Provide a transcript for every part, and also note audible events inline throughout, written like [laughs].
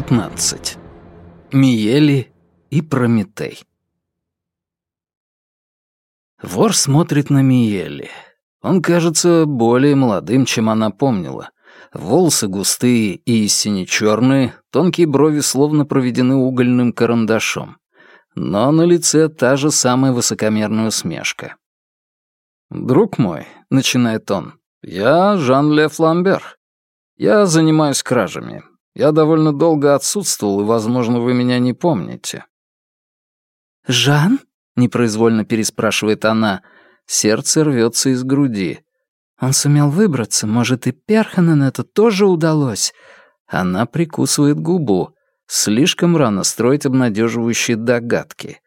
15. Миели и Прометей. Вор смотрит на Миели. Он кажется более молодым, чем она помнила. Волосы густые и сине-черные, тонкие брови словно проведены угольным карандашом. Но на лице та же самая высокомерная усмешка. «Друг мой», — начинает он, — «я Жан-Ле Фламбер. Я занимаюсь кражами. Я довольно долго отсутствовал, и, возможно, вы меня не помните». «Жан?» — непроизвольно переспрашивает она. Сердце рвется из груди. «Он сумел выбраться. Может, и Перханен это тоже удалось?» Она прикусывает губу. Слишком рано строить обнадеживающие догадки.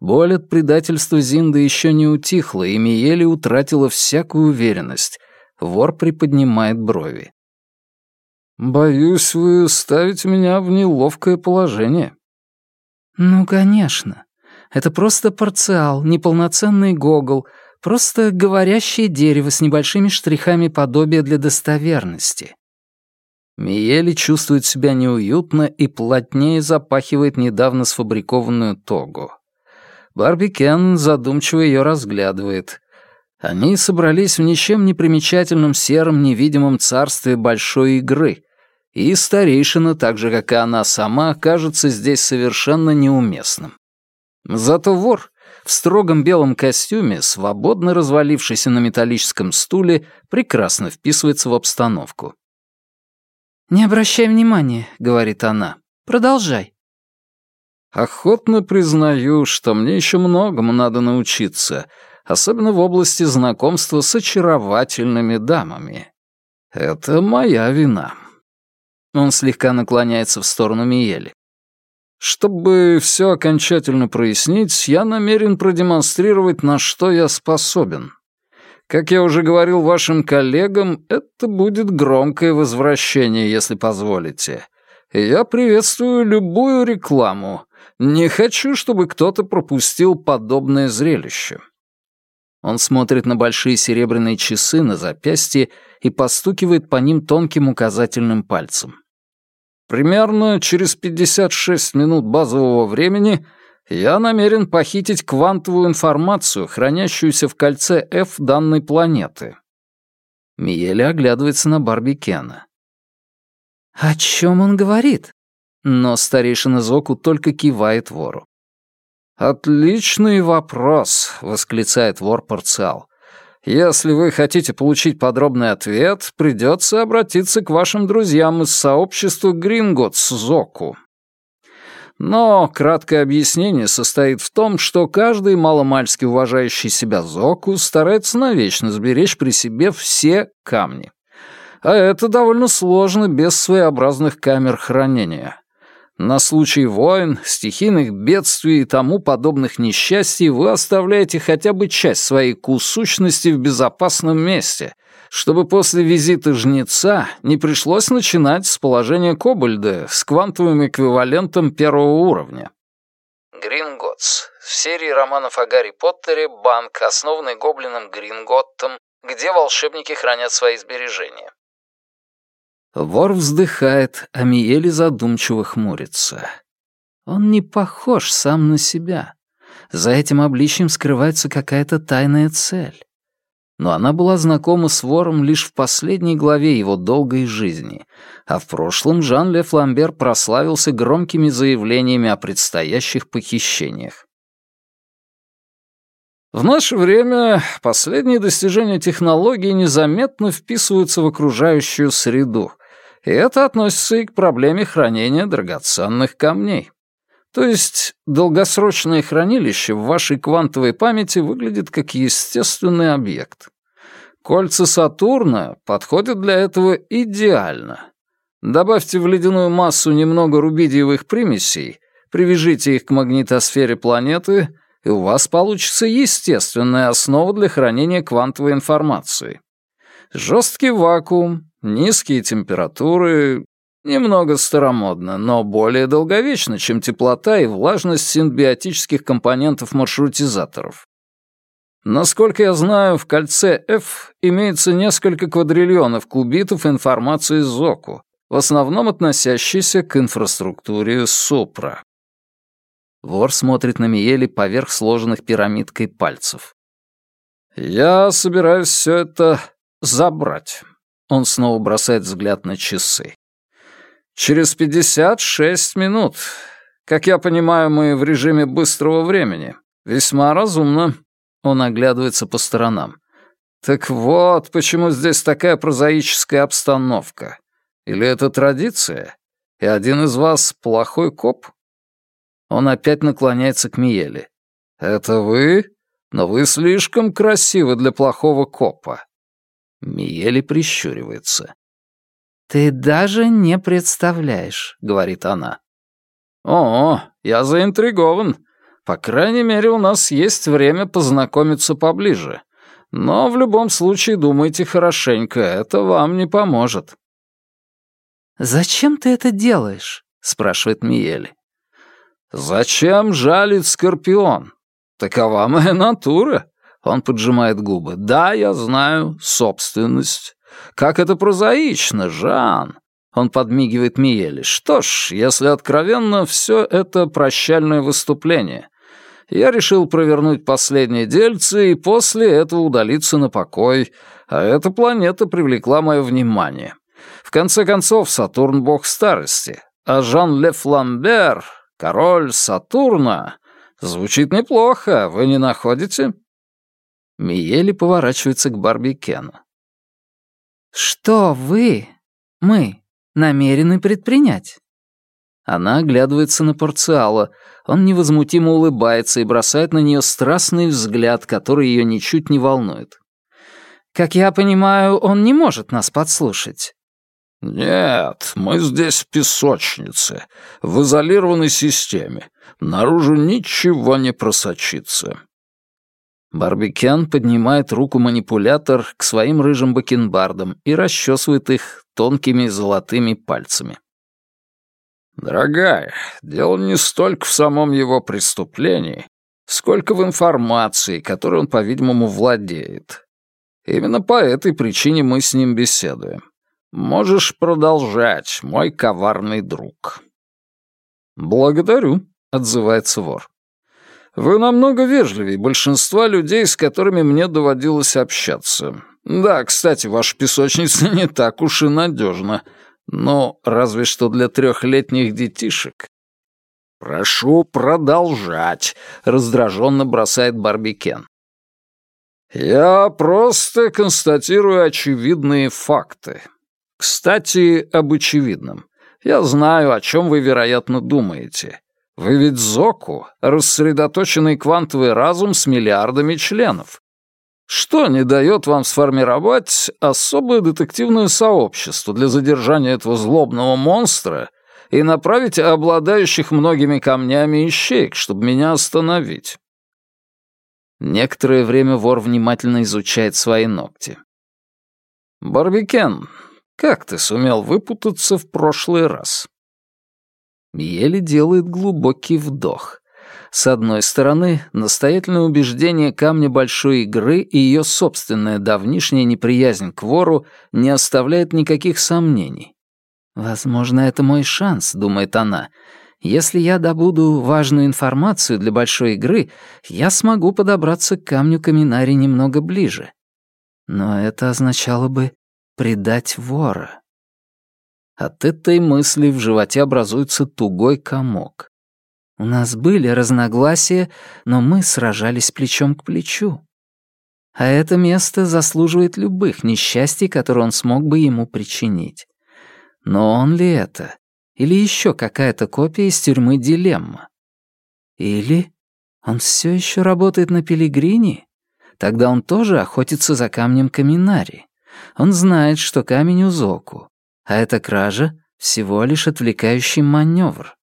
Боль от предательства Зинда еще не утихла, и Миели утратила всякую уверенность. Вор приподнимает брови. «Боюсь, вы ставите меня в неловкое положение». «Ну, конечно. Это просто парциал, неполноценный гогол, просто говорящее дерево с небольшими штрихами подобия для достоверности». Миели чувствует себя неуютно и плотнее запахивает недавно сфабрикованную тогу. Барби Кен задумчиво ее разглядывает. Они собрались в ничем не примечательном сером невидимом царстве большой игры, и старейшина, так же, как и она сама, кажется здесь совершенно неуместным. Зато вор в строгом белом костюме, свободно развалившийся на металлическом стуле, прекрасно вписывается в обстановку. «Не обращай внимания», — говорит она. «Продолжай». «Охотно признаю, что мне еще многому надо научиться, особенно в области знакомства с очаровательными дамами. Это моя вина». Он слегка наклоняется в сторону Миели. Чтобы все окончательно прояснить, я намерен продемонстрировать, на что я способен. Как я уже говорил вашим коллегам, это будет громкое возвращение, если позволите. Я приветствую любую рекламу. Не хочу, чтобы кто-то пропустил подобное зрелище. Он смотрит на большие серебряные часы на запястье и постукивает по ним тонким указательным пальцем. Примерно через 56 минут базового времени я намерен похитить квантовую информацию, хранящуюся в кольце F данной планеты. Миели оглядывается на Барби Кена. «О чем он говорит?» Но старейшина Зоку только кивает вору. «Отличный вопрос», — восклицает вор Парциал. Если вы хотите получить подробный ответ, придется обратиться к вашим друзьям из сообщества Гринготс Зоку. Но краткое объяснение состоит в том, что каждый маломальски уважающий себя Зоку старается навечно сберечь при себе все камни. А это довольно сложно без своеобразных камер хранения. На случай войн, стихийных бедствий и тому подобных несчастий вы оставляете хотя бы часть своей кусущности в безопасном месте, чтобы после визита жнеца не пришлось начинать с положения Кобальда с квантовым эквивалентом первого уровня. Гринготс. В серии романов о Гарри Поттере банк, основанный гоблином Гринготтом, где волшебники хранят свои сбережения. Вор вздыхает, а Миели задумчиво хмурится. Он не похож сам на себя. За этим обличием скрывается какая-то тайная цель. Но она была знакома с вором лишь в последней главе его долгой жизни, а в прошлом Жан-Ле Фламбер прославился громкими заявлениями о предстоящих похищениях. В наше время последние достижения технологий незаметно вписываются в окружающую среду — это относится и к проблеме хранения драгоценных камней. То есть долгосрочное хранилище в вашей квантовой памяти выглядит как естественный объект. Кольца Сатурна подходят для этого идеально. Добавьте в ледяную массу немного рубидиевых примесей, привяжите их к магнитосфере планеты, и у вас получится естественная основа для хранения квантовой информации. Жесткий вакуум, Низкие температуры немного старомодно, но более долговечно, чем теплота и влажность симбиотических компонентов маршрутизаторов. Насколько я знаю, в кольце F имеется несколько квадриллионов кубитов информации Зоку, в основном относящиеся к инфраструктуре Супра. Вор смотрит на Миели поверх сложенных пирамидкой пальцев. «Я собираюсь все это забрать». Он снова бросает взгляд на часы. «Через пятьдесят шесть минут. Как я понимаю, мы в режиме быстрого времени. Весьма разумно». Он оглядывается по сторонам. «Так вот, почему здесь такая прозаическая обстановка. Или это традиция? И один из вас плохой коп?» Он опять наклоняется к Миеле. «Это вы? Но вы слишком красивы для плохого копа». Миели прищуривается. «Ты даже не представляешь», — говорит она. «О, я заинтригован. По крайней мере, у нас есть время познакомиться поближе. Но в любом случае думайте хорошенько, это вам не поможет». «Зачем ты это делаешь?» — спрашивает Миели. «Зачем жалит Скорпион? Такова моя натура». Он поджимает губы. «Да, я знаю, собственность. Как это прозаично, Жан!» Он подмигивает Миеле. «Что ж, если откровенно, все это прощальное выступление. Я решил провернуть последние дельцы и после этого удалиться на покой, а эта планета привлекла мое внимание. В конце концов, Сатурн — бог старости, а Жан-Ле Фламбер — король Сатурна. Звучит неплохо, вы не находите?» Миели поворачивается к Барби Кену. «Что вы, мы, намерены предпринять?» Она оглядывается на Порциала. Он невозмутимо улыбается и бросает на нее страстный взгляд, который ее ничуть не волнует. «Как я понимаю, он не может нас подслушать». «Нет, мы здесь в песочнице, в изолированной системе. Наружу ничего не просочится». Барбикен поднимает руку-манипулятор к своим рыжим бакенбардам и расчесывает их тонкими золотыми пальцами. «Дорогая, дело не столько в самом его преступлении, сколько в информации, которой он, по-видимому, владеет. Именно по этой причине мы с ним беседуем. Можешь продолжать, мой коварный друг». «Благодарю», — отзывается вор. Вы намного вежливее большинства людей, с которыми мне доводилось общаться. Да, кстати, ваша песочница [laughs] не так уж и надежна. Но разве что для трехлетних детишек. «Прошу продолжать», — раздраженно бросает Барбикен. «Я просто констатирую очевидные факты. Кстати, об очевидном. Я знаю, о чем вы, вероятно, думаете. Вы ведь Зоку, рассредоточенный квантовый разум с миллиардами членов. Что не дает вам сформировать особое детективное сообщество для задержания этого злобного монстра и направить обладающих многими камнями ищейк, чтобы меня остановить?» Некоторое время вор внимательно изучает свои ногти. «Барбикен, как ты сумел выпутаться в прошлый раз?» Еле делает глубокий вдох. С одной стороны, настоятельное убеждение камня большой игры и ее собственная давнишняя неприязнь к вору не оставляет никаких сомнений. «Возможно, это мой шанс», — думает она. «Если я добуду важную информацию для большой игры, я смогу подобраться к камню Каминари немного ближе. Но это означало бы предать вора». От этой мысли в животе образуется тугой комок. У нас были разногласия, но мы сражались плечом к плечу. А это место заслуживает любых несчастий, которые он смог бы ему причинить. Но он ли это? Или еще какая-то копия из тюрьмы «Дилемма»? Или он все еще работает на Пилигрине? Тогда он тоже охотится за камнем Каминари. Он знает, что камень у Зоку. А эта кража — всего лишь отвлекающий маневр.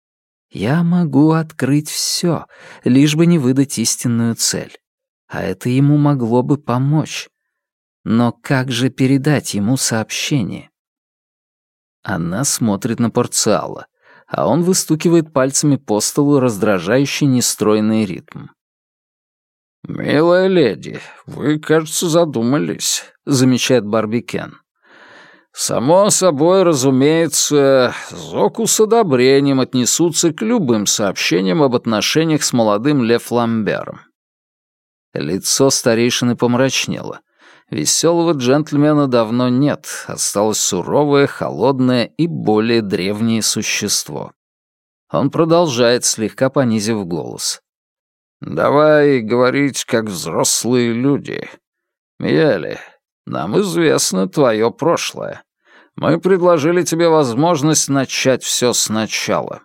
Я могу открыть все, лишь бы не выдать истинную цель. А это ему могло бы помочь. Но как же передать ему сообщение? Она смотрит на Порциала, а он выстукивает пальцами по столу раздражающий нестройный ритм. «Милая леди, вы, кажется, задумались», — замечает Барбикен. Само собой, разумеется, Зоку с одобрением отнесутся к любым сообщениям об отношениях с молодым Ле Фламбером. Лицо старейшины помрачнело. Веселого джентльмена давно нет, осталось суровое, холодное и более древнее существо. Он продолжает, слегка понизив голос. «Давай говорить, как взрослые люди. Миели, нам известно твое прошлое. Мы предложили тебе возможность начать все сначала.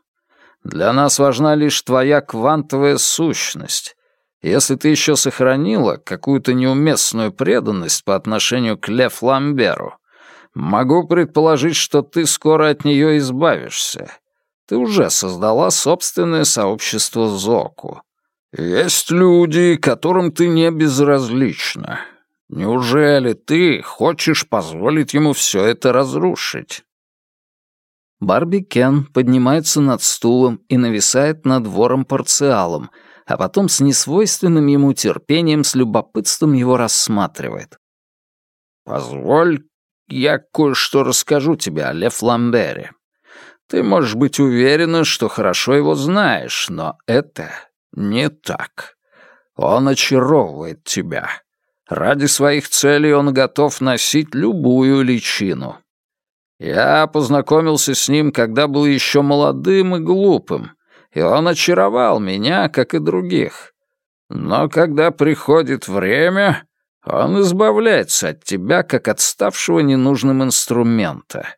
Для нас важна лишь твоя квантовая сущность. Если ты еще сохранила какую-то неуместную преданность по отношению к Ле Фламберу, могу предположить, что ты скоро от нее избавишься. Ты уже создала собственное сообщество Зоку. Есть люди, которым ты не безразлична. Неужели ты хочешь позволить ему все это разрушить?» Барби Кен поднимается над стулом и нависает над вором-парциалом, а потом с несвойственным ему терпением с любопытством его рассматривает. «Позволь, я кое-что расскажу тебе о Ле Фламбере. Ты можешь быть уверена, что хорошо его знаешь, но это не так. Он очаровывает тебя. Ради своих целей он готов носить любую личину. Я познакомился с ним, когда был еще молодым и глупым, и он очаровал меня, как и других. Но когда приходит время, он избавляется от тебя, как от ставшего ненужным инструмента.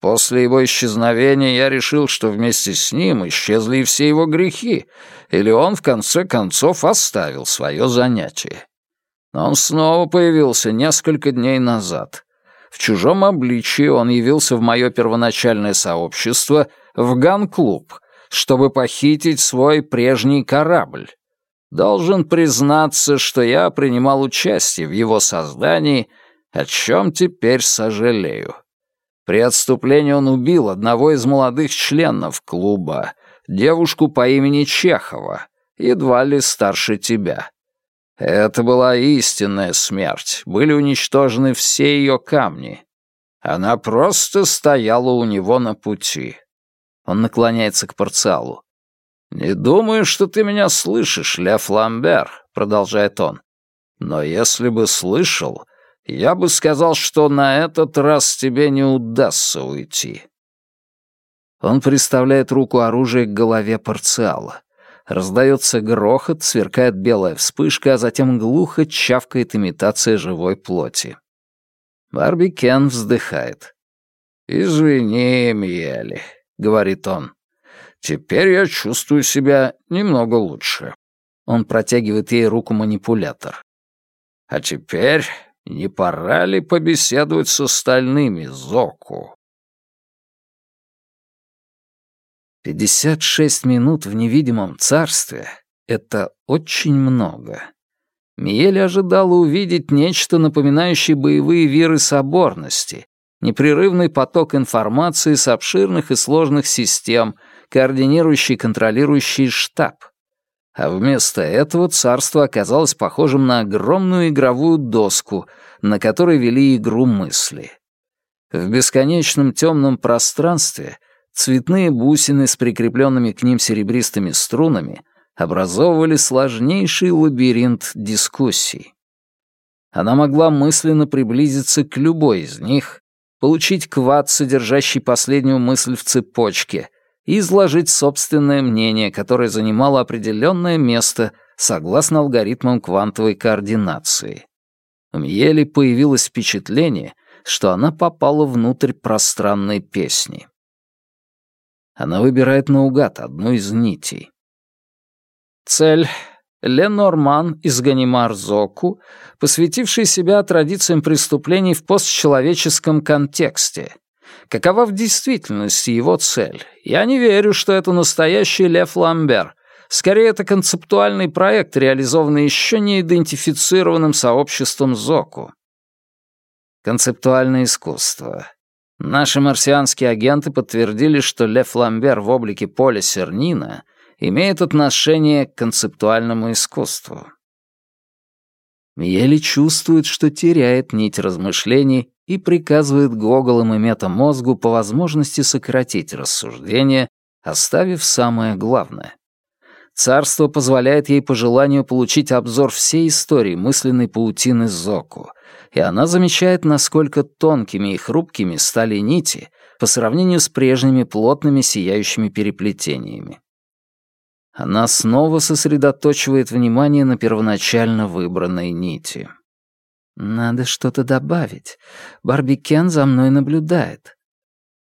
После его исчезновения я решил, что вместе с ним исчезли и все его грехи, или он, в конце концов, оставил свое занятие. Но он снова появился несколько дней назад. В чужом обличии он явился в мое первоначальное сообщество, в ган-клуб, чтобы похитить свой прежний корабль. Должен признаться, что я принимал участие в его создании, о чем теперь сожалею. При отступлении он убил одного из молодых членов клуба, девушку по имени Чехова, едва ли старше тебя. Это была истинная смерть, были уничтожены все ее камни. Она просто стояла у него на пути. Он наклоняется к парциалу. «Не думаю, что ты меня слышишь, Ля Фламбер», — продолжает он. «Но если бы слышал, я бы сказал, что на этот раз тебе не удастся уйти». Он приставляет руку оружия к голове парциала. Раздается грохот, сверкает белая вспышка, а затем глухо чавкает имитация живой плоти. Барби Кен вздыхает. «Извини, Миели», — говорит он. «Теперь я чувствую себя немного лучше». Он протягивает ей руку-манипулятор. «А теперь не пора ли побеседовать с остальными, Зоку?» 56 минут в невидимом царстве — это очень много. Миель ожидала увидеть нечто напоминающее боевые виры соборности, непрерывный поток информации с обширных и сложных систем, координирующий и контролирующий штаб. А вместо этого царство оказалось похожим на огромную игровую доску, на которой вели игру мысли. В бесконечном темном пространстве — Цветные бусины с прикрепленными к ним серебристыми струнами образовывали сложнейший лабиринт дискуссий. Она могла мысленно приблизиться к любой из них, получить квад, содержащий последнюю мысль в цепочке, и изложить собственное мнение, которое занимало определенное место согласно алгоритмам квантовой координации. У Мьели появилось впечатление, что она попала внутрь пространной песни. Она выбирает наугад одну из нитей. Цель — Ленорман из Ганимар-Зоку, посвятивший себя традициям преступлений в постчеловеческом контексте. Какова в действительности его цель? Я не верю, что это настоящий Лев Ламбер. Скорее, это концептуальный проект, реализованный еще не идентифицированным сообществом Зоку. Концептуальное искусство. Наши марсианские агенты подтвердили, что Лев Ламбер в облике Поля Сернина имеет отношение к концептуальному искусству. Миели чувствует, что теряет нить размышлений и приказывает Гоголам и метамозгу по возможности сократить рассуждение, оставив самое главное. Царство позволяет ей по желанию получить обзор всей истории мысленной паутины Зоку, и она замечает, насколько тонкими и хрупкими стали нити по сравнению с прежними плотными сияющими переплетениями. Она снова сосредоточивает внимание на первоначально выбранной нити. «Надо что-то добавить. Барби Кен за мной наблюдает.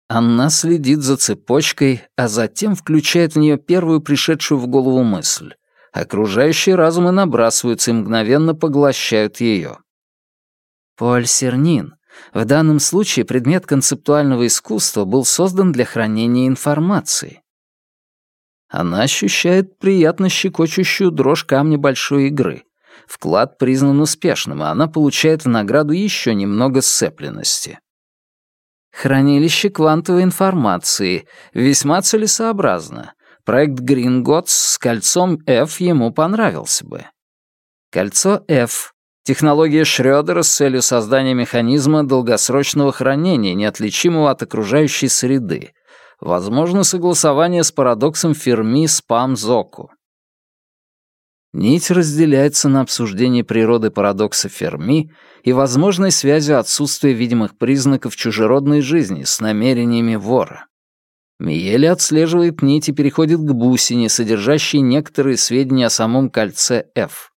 Она следит за цепочкой, а затем включает в нее первую пришедшую в голову мысль. Окружающие разумы набрасываются и мгновенно поглощают ее. Поль Сернин. В данном случае предмет концептуального искусства был создан для хранения информации. Она ощущает приятно щекочущую дрожь камня большой игры. Вклад признан успешным, и она получает в награду еще немного сцепленности. Хранилище квантовой информации. Весьма целесообразно. Проект Гринготс с кольцом F ему понравился бы. Кольцо F — технология Шрёдера с целью создания механизма долгосрочного хранения, неотличимого от окружающей среды. Возможно согласование с парадоксом Ферми Спам-Зоку. Нить разделяется на обсуждение природы парадокса Ферми и возможной связи отсутствия видимых признаков чужеродной жизни с намерениями вора. Миели отслеживает нить и переходит к бусине, содержащей некоторые сведения о самом кольце F.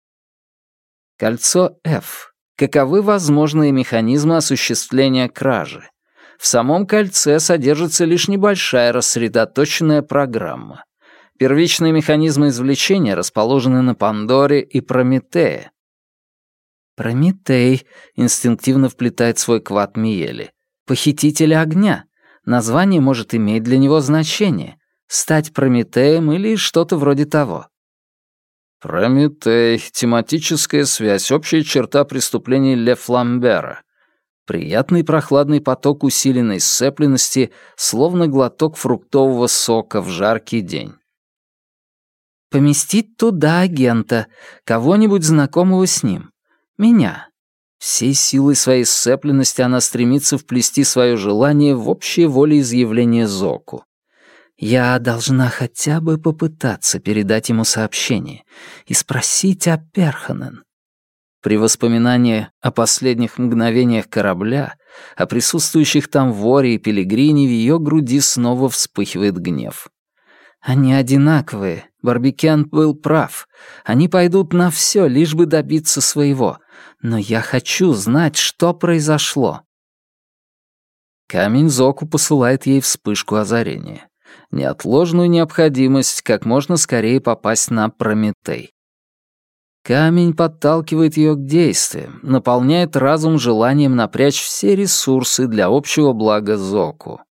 Кольцо F. Каковы возможные механизмы осуществления кражи? В самом кольце содержится лишь небольшая рассредоточенная программа. Первичные механизмы извлечения расположены на Пандоре и Прометее. Прометей инстинктивно вплетает свой квад Миели. Похититель огня. Название может иметь для него значение. Стать Прометеем или что-то вроде того. Прометей, тематическая связь, общая черта преступлений Ле Фламбера. Приятный прохладный поток усиленной сцепленности, словно глоток фруктового сока в жаркий день. Поместить туда агента, кого-нибудь знакомого с ним. Меня. Всей силой своей сцепленности она стремится вплести свое желание в общее волеизъявление Зоку. Я должна хотя бы попытаться передать ему сообщение и спросить о Перханен. При воспоминании о последних мгновениях корабля, о присутствующих там воре и пилигрине, в ее груди снова вспыхивает гнев. Они одинаковые. Барбикен был прав. Они пойдут на все, лишь бы добиться своего. Но я хочу знать, что произошло. Камень Зоку посылает ей вспышку озарения. Неотложную необходимость как можно скорее попасть на Прометей. Камень подталкивает ее к действиям, наполняет разум желанием напрячь все ресурсы для общего блага Зоку.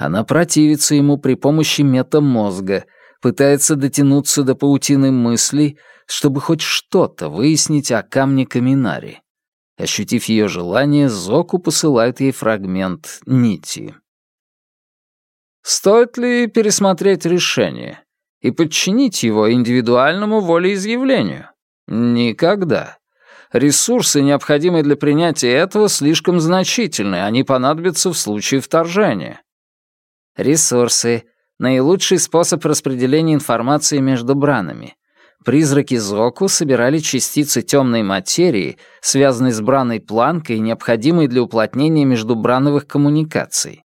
Она противится ему при помощи метамозга, пытается дотянуться до паутины мыслей, чтобы хоть что-то выяснить о камне Каминари. Ощутив ее желание, Зоку посылает ей фрагмент нити. Стоит ли пересмотреть решение и подчинить его индивидуальному волеизъявлению? Никогда. Ресурсы, необходимые для принятия этого, слишком значительны, они понадобятся в случае вторжения. Ресурсы. Наилучший способ распределения информации между бранами. Призраки Зоку собирали частицы темной материи, связанные с браной планкой, необходимой для уплотнения междубрановых коммуникаций.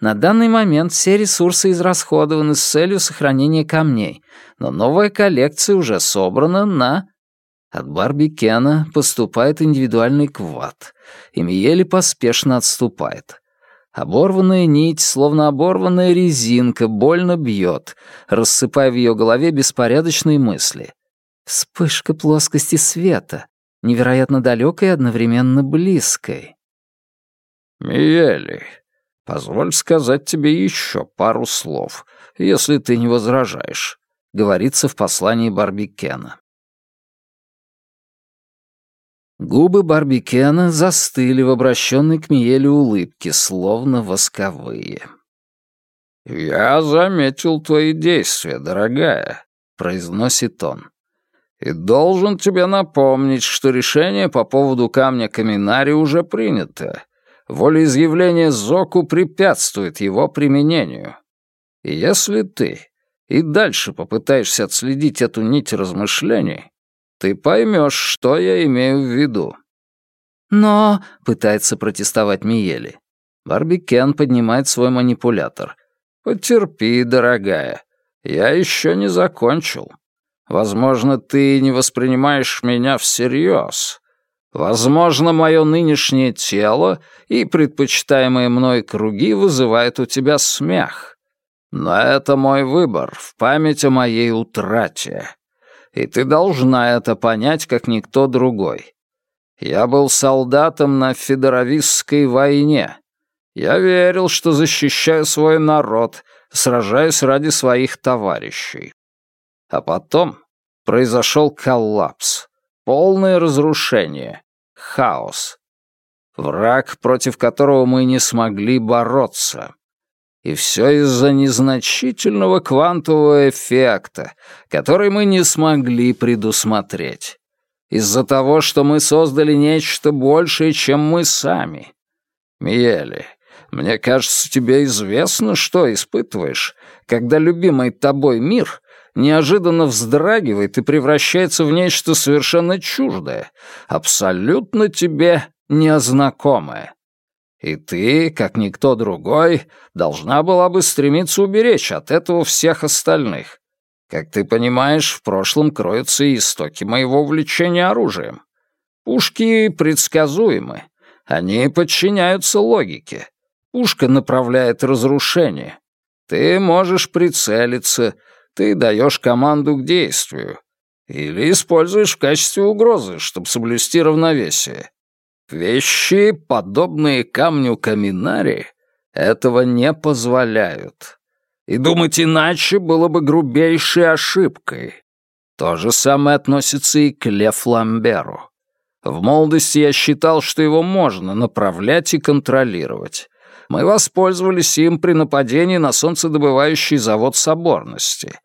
На данный момент все ресурсы израсходованы с целью сохранения камней, но новая коллекция уже собрана на... От Барби Кена поступает индивидуальный квад, и Миели поспешно отступает. Оборванная нить, словно оборванная резинка, больно бьет, рассыпая в ее голове беспорядочные мысли. Вспышка плоскости света, невероятно далекой и одновременно близкой. «Миели, позволь сказать тебе еще пару слов, если ты не возражаешь», — говорится в послании Барби Кена. Губы Барбикена застыли в обращенной к Миеле улыбке, словно восковые. «Я заметил твои действия, дорогая», — произносит он. «И должен тебе напомнить, что решение по поводу камня Каминари уже принято. волеизъявление Зоку препятствует его применению. И если ты и дальше попытаешься отследить эту нить размышлений, ты поймешь, что я имею в виду. «Но...» — пытается протестовать Миели. Барби Кен поднимает свой манипулятор. «Потерпи, дорогая. Я еще не закончил. Возможно, ты не воспринимаешь меня всерьез. Возможно, мое нынешнее тело и предпочитаемые мной круги вызывают у тебя смех. Но это мой выбор в память о моей утрате. И ты должна это понять, как никто другой. Я был солдатом на Федеровистской войне. Я верил, что защищаю свой народ, сражаюсь ради своих товарищей. А потом произошел коллапс, полное разрушение, хаос. Враг, против которого мы не смогли бороться. И все из-за незначительного квантового эффекта, который мы не смогли предусмотреть. Из-за того, что мы создали нечто большее, чем мы сами. Миели, мне кажется, тебе известно, что испытываешь, когда любимый тобой мир неожиданно вздрагивает и превращается в нечто совершенно чуждое, абсолютно тебе незнакомое. И ты, как никто другой, должна была бы стремиться уберечь от этого всех остальных. Как ты понимаешь, в прошлом кроются истоки моего увлечения оружием. Пушки предсказуемы. Они подчиняются логике. Пушка направляет разрушение. Ты можешь прицелиться, ты даешь команду к действию. Или используешь в качестве угрозы, чтобы соблюсти равновесие. Вещи, подобные камню Каминари, этого не позволяют. И думать иначе было бы грубейшей ошибкой. То же самое относится и к Ле Фламберу. В молодости я считал, что его можно направлять и контролировать. Мы воспользовались им при нападении на солнцедобывающий завод Соборности.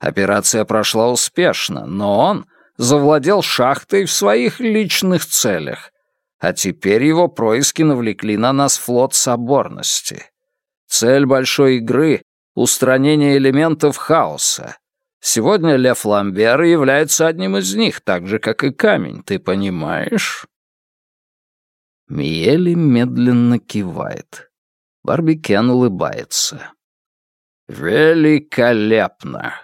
Операция прошла успешно, но он завладел шахтой в своих личных целях, а теперь его происки навлекли на нас флот соборности. Цель большой игры — устранение элементов хаоса. Сегодня Ле Фламбер является одним из них, так же, как и камень, ты понимаешь?» Миели медленно кивает. Барби Кен улыбается. «Великолепно!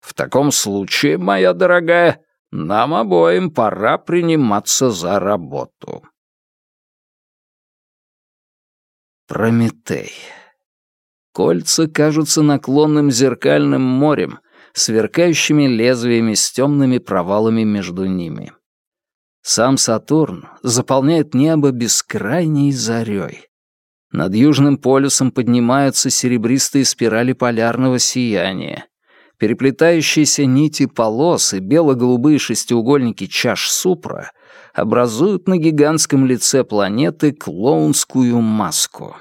В таком случае, моя дорогая, нам обоим пора приниматься за работу». Прометей. Кольца кажутся наклонным зеркальным морем, сверкающими лезвиями с темными провалами между ними. Сам Сатурн заполняет небо бескрайней зарей. Над Южным полюсом поднимаются серебристые спирали полярного сияния. Переплетающиеся нити полос и бело-голубые шестиугольники чаш Супра образуют на гигантском лице планеты клоунскую маску.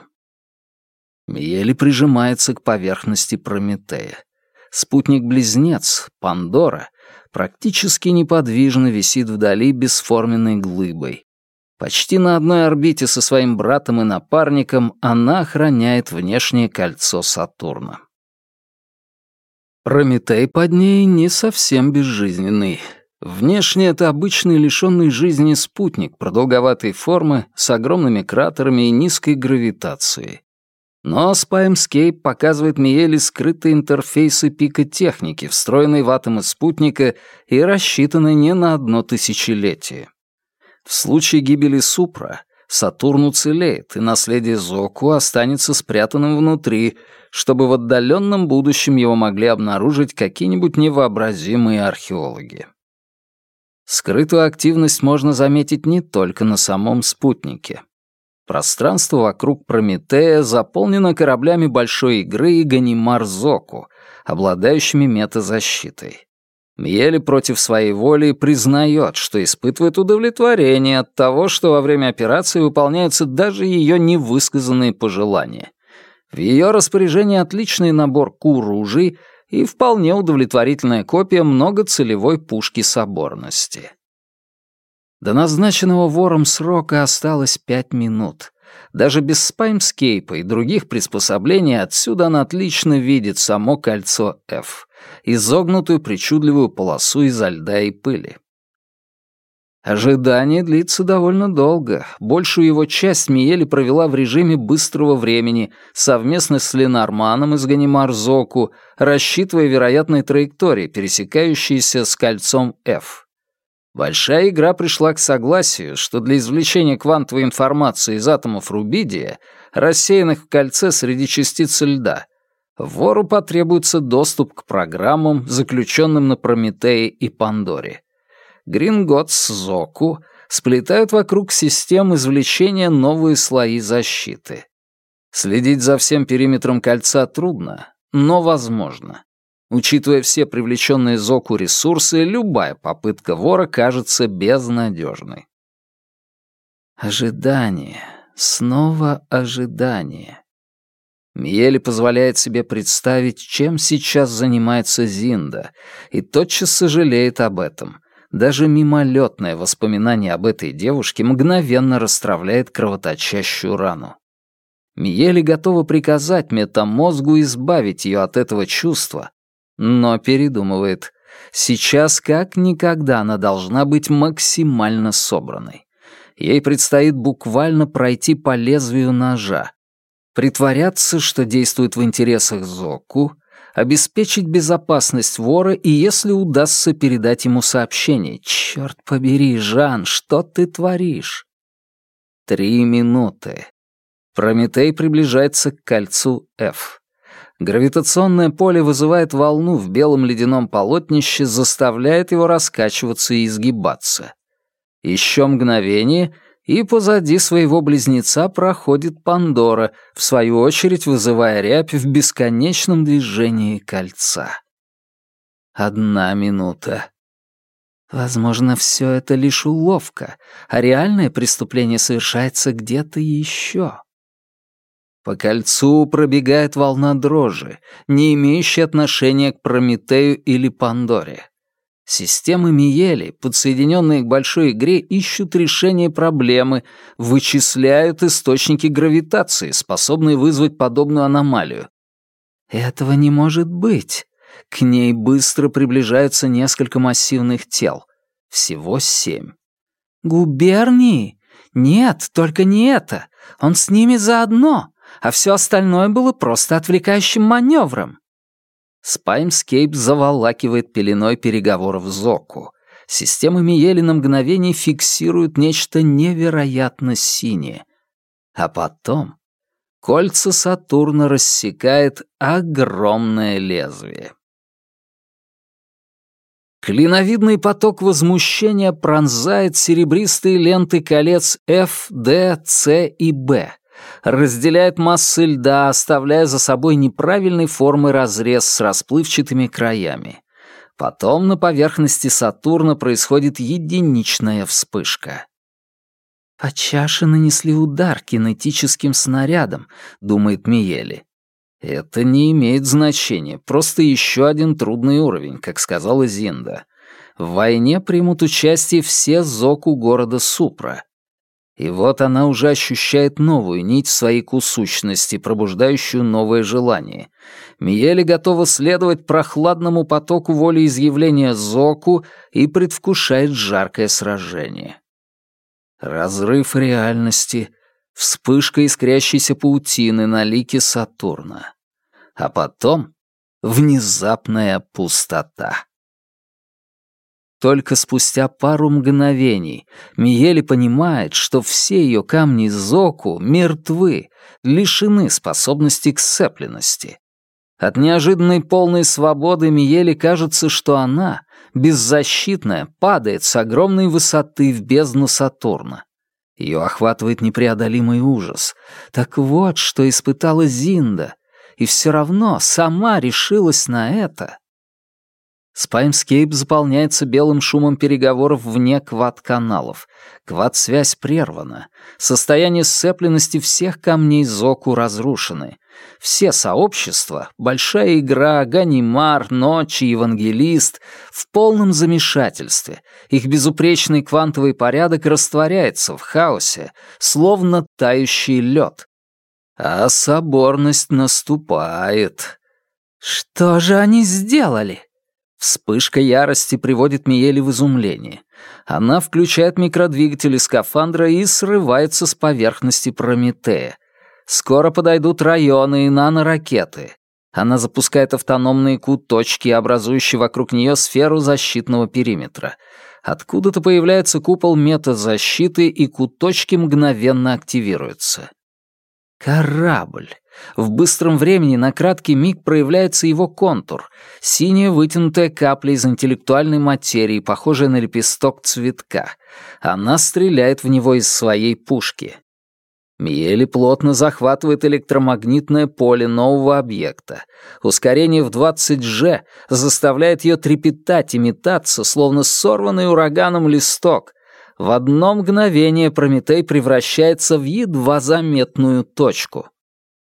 Еле прижимается к поверхности Прометея. Спутник-близнец, Пандора, практически неподвижно висит вдали бесформенной глыбой. Почти на одной орбите со своим братом и напарником она охраняет внешнее кольцо Сатурна. Прометей под ней не совсем безжизненный. Внешне это обычный лишенный жизни спутник продолговатой формы с огромными кратерами и низкой гравитацией. Но Spymscape показывает Миели скрытые интерфейсы пика техники, встроенные в атомы спутника и рассчитанные не на одно тысячелетие. В случае гибели Супра Сатурн уцелеет, и наследие Зоку останется спрятанным внутри, чтобы в отдаленном будущем его могли обнаружить какие-нибудь невообразимые археологи. Скрытую активность можно заметить не только на самом спутнике. Пространство вокруг Прометея заполнено кораблями большой игры и Ганимар-Зоку, обладающими метазащитой. Мьели против своей воли признает, что испытывает удовлетворение от того, что во время операции выполняются даже ее невысказанные пожелания. В ее распоряжении отличный набор куружей и вполне удовлетворительная копия многоцелевой пушки соборности. До назначенного вором срока осталось пять минут, Даже без спаймскейпа и других приспособлений отсюда она отлично видит само кольцо F, изогнутую причудливую полосу изо льда и пыли. Ожидание длится довольно долго. Большую его часть Миели провела в режиме быстрого времени, совместно с Ленарманом из Ганимар-Зоку, рассчитывая вероятные траектории, пересекающиеся с кольцом F. Большая игра пришла к согласию, что для извлечения квантовой информации из атомов рубидия, рассеянных в кольце среди частиц льда, вору потребуется доступ к программам, заключенным на Прометее и Пандоре. Гринготс Зоку сплетают вокруг систем извлечения новые слои защиты. Следить за всем периметром кольца трудно, но возможно. Учитывая все привлеченные Зоку ресурсы, любая попытка вора кажется безнадежной. Ожидание. Снова ожидание. Миели позволяет себе представить, чем сейчас занимается Зинда, и тотчас сожалеет об этом. Даже мимолетное воспоминание об этой девушке мгновенно расстравляет кровоточащую рану. Миели готова приказать метамозгу избавить ее от этого чувства, но передумывает. Сейчас как никогда она должна быть максимально собранной. Ей предстоит буквально пройти по лезвию ножа, притворяться, что действует в интересах Зоку, обеспечить безопасность вора и, если удастся, передать ему сообщение. «Черт побери, Жан, что ты творишь?» Три минуты. Прометей приближается к кольцу F. Гравитационное поле вызывает волну в белом ледяном полотнище, заставляет его раскачиваться и изгибаться. Еще мгновение — и позади своего близнеца проходит Пандора, в свою очередь вызывая рябь в бесконечном движении кольца. Одна минута. Возможно, все это лишь уловка, а реальное преступление совершается где-то еще. По кольцу пробегает волна дрожи, не имеющая отношения к Прометею или Пандоре. Системы Миели, подсоединенные к большой игре, ищут решение проблемы, вычисляют источники гравитации, способные вызвать подобную аномалию. Этого не может быть. К ней быстро приближаются несколько массивных тел. Всего семь. Губернии? Нет, только не это. Он с ними заодно, а все остальное было просто отвлекающим маневром. Spimescape заволакивает пеленой переговоров Зоку. Системы Миели на мгновение фиксируют нечто невероятно синее. А потом кольца Сатурна рассекает огромное лезвие. Клиновидный поток возмущения пронзает серебристые ленты колец F, D, C и B разделяет массы льда, оставляя за собой неправильной формы разрез с расплывчатыми краями. Потом на поверхности Сатурна происходит единичная вспышка. «По чаше нанесли удар кинетическим снарядом», — думает Миели. «Это не имеет значения, просто еще один трудный уровень, как сказала Зинда. В войне примут участие все зоку города Супра. И вот она уже ощущает новую нить своей кусущности, пробуждающую новое желание. Миели готова следовать прохладному потоку волеизъявления Зоку и предвкушает жаркое сражение. Разрыв реальности, вспышка искрящейся паутины на лике Сатурна. А потом внезапная пустота. Только спустя пару мгновений Миели понимает, что все ее камни Зоку мертвы, лишены способности к сцепленности. От неожиданной полной свободы Миели кажется, что она, беззащитная, падает с огромной высоты в бездну Сатурна. Ее охватывает непреодолимый ужас. Так вот, что испытала Зинда, и все равно сама решилась на это — Спаймскейп заполняется белым шумом переговоров вне квант-каналов. Квант-связь прервана. Состояние сцепленности всех камней Зоку разрушены. Все сообщества — Большая игра, Ганимар, Ночь и Евангелист — в полном замешательстве. Их безупречный квантовый порядок растворяется в хаосе, словно тающий лед. А соборность наступает. «Что же они сделали?» Вспышка ярости приводит Миели в изумление. Она включает микродвигатели скафандра и срывается с поверхности Прометея. Скоро подойдут районы и наноракеты. Она запускает автономные Q-точки, образующие вокруг нее сферу защитного периметра. Откуда-то появляется купол метазащиты, и Q-точки мгновенно активируются. Корабль. В быстром времени на краткий миг проявляется его контур. Синяя вытянутая капля из интеллектуальной материи, похожая на лепесток цветка. Она стреляет в него из своей пушки. Миели плотно захватывает электромагнитное поле нового объекта. Ускорение в 20G заставляет ее трепетать и метаться, словно сорванный ураганом листок. В одно мгновение Прометей превращается в едва заметную точку.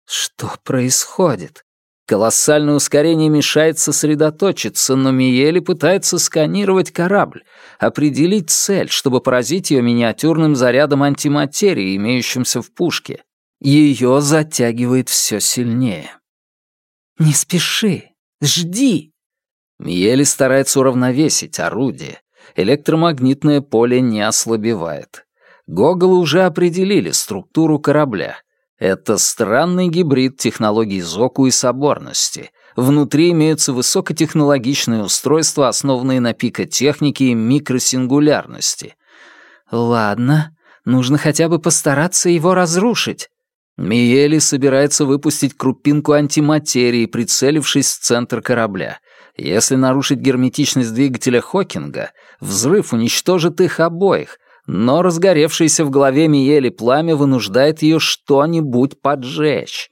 Что происходит? Колоссальное ускорение мешает сосредоточиться, но Миели пытается сканировать корабль, определить цель, чтобы поразить ее миниатюрным зарядом антиматерии, имеющимся в пушке. Ее затягивает все сильнее. «Не спеши, жди!» Миели старается уравновесить орудие. Электромагнитное поле не ослабевает. Гоголы уже определили структуру корабля — это странный гибрид технологий ЗОКу и соборности. Внутри имеются высокотехнологичные устройства, основанные на пикотехнике и микросингулярности. Ладно, нужно хотя бы постараться его разрушить. Миели собирается выпустить крупинку антиматерии, прицелившись в центр корабля. Если нарушить герметичность двигателя Хокинга, взрыв уничтожит их обоих, но разгоревшееся в голове Миели пламя вынуждает ее что-нибудь поджечь.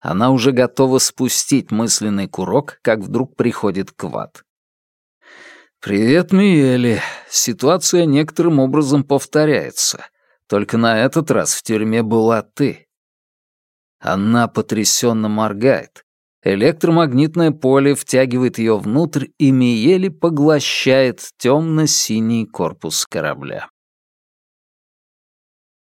Она уже готова спустить мысленный курок, как вдруг приходит Квад. «Привет, Миели. Ситуация некоторым образом повторяется. Только на этот раз в тюрьме была ты». Она потрясенно моргает. Электромагнитное поле втягивает ее внутрь, и Миели поглощает темно-синий корпус корабля.